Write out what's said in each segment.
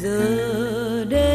the day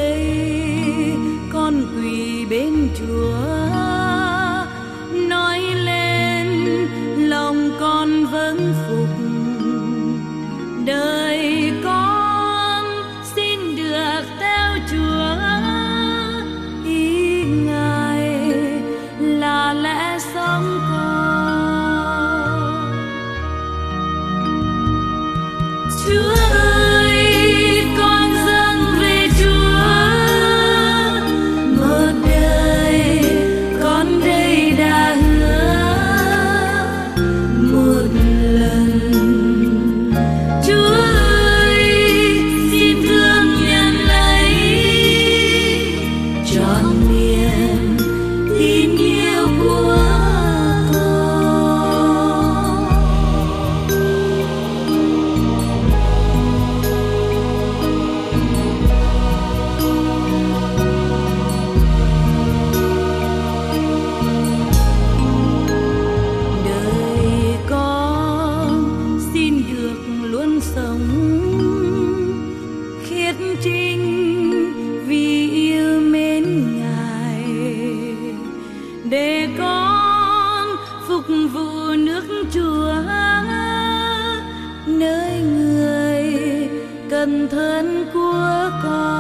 tâm thân của con.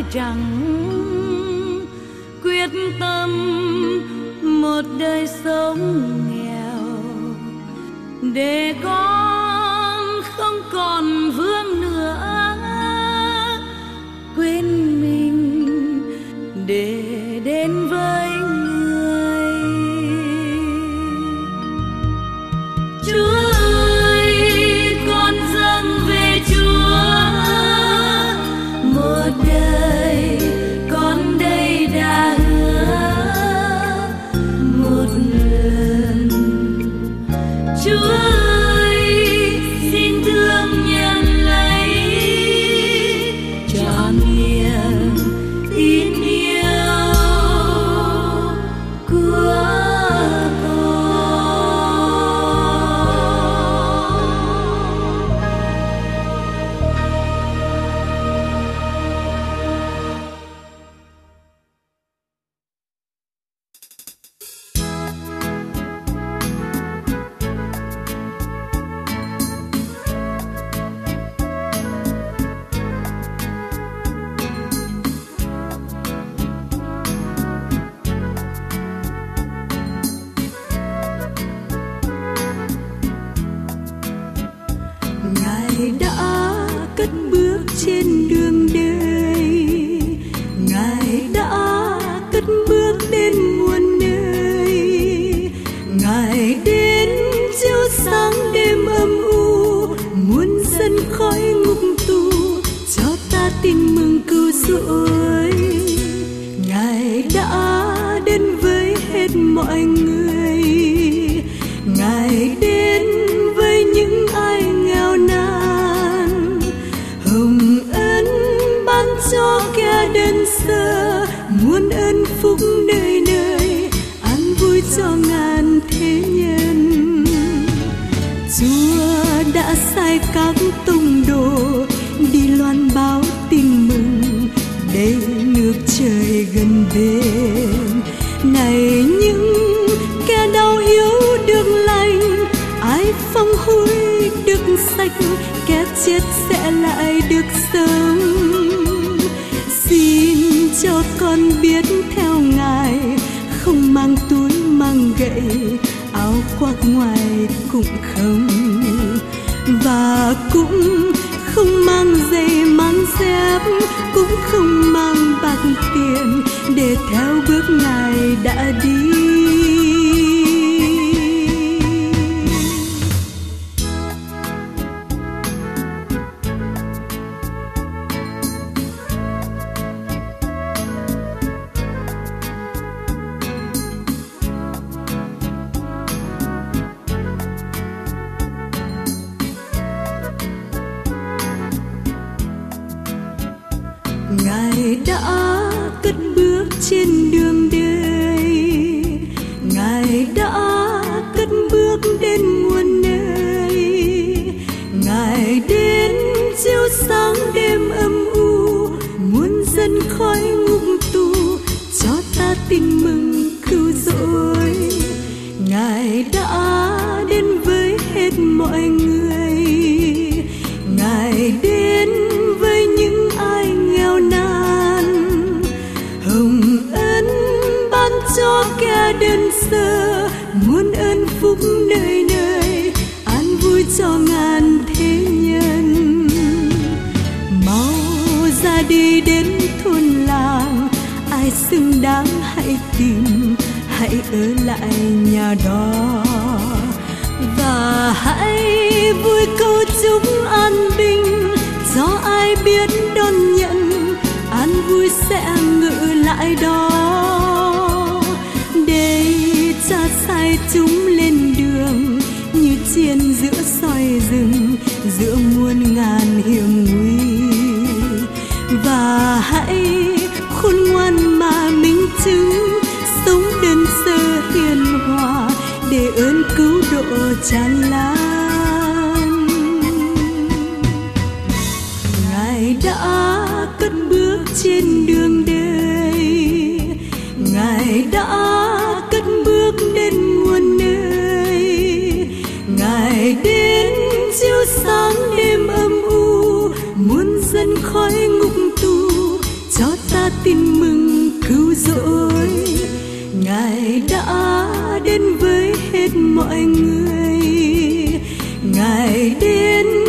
tôi rằng quyết tâm một đời sống nghèo để con hải đến chiếu sáng đêm âm u, muốn dân khói ngục tu cho ta tin mừng cứu rỗi. Ngài đã đến với hết mọi người. Cho con biết theo ngài, không mang túi mang gậy, áo khoác ngoài cũng không. Và cũng không mang giày mang dép cũng không mang bạc tiền để theo bước ngài đã đi. Đã cất bước trên đường đời. Ngài đã cất bước đến muôn nơi. Ngài đến chiếu sáng đêm âm u, muôn dân khói ngục tù cho ta tin mừng. Ra đi đến thôn làng. Ai xứng đáng hãy tìm, hãy ở lại nhà đó. Và hãy vui câu chúc an bình. Do ai biết đón nhận, an vui sẽ ngự lại đó. Để cha sai chúng lên đường, như chiên giữa soi rừng giữa muôn ngàn hiểm sống đơn phải đến